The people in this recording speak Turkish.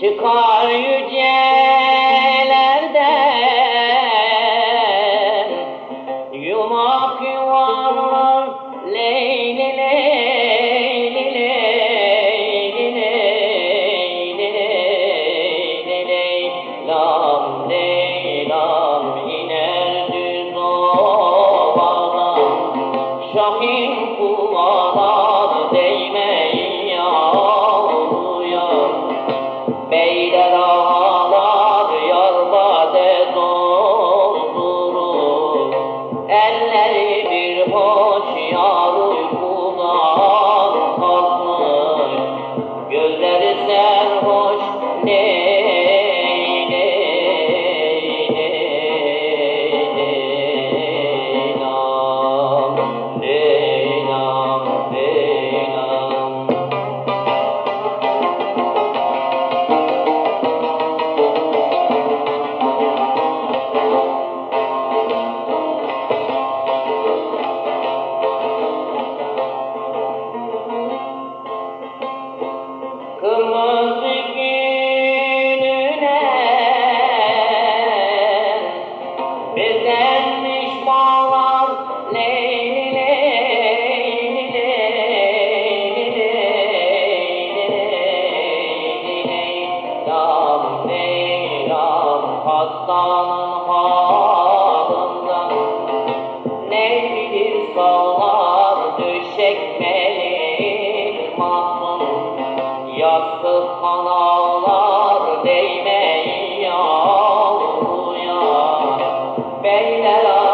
Çıkar yücelerden Yumak yuvarlar Leyli leyli leyli leyli leyli leylam leylam iner düz ovadan Şahin kumadan hastanın halından Ne bilir sağlar döşek Kanalar değmeyin yavruya Beyler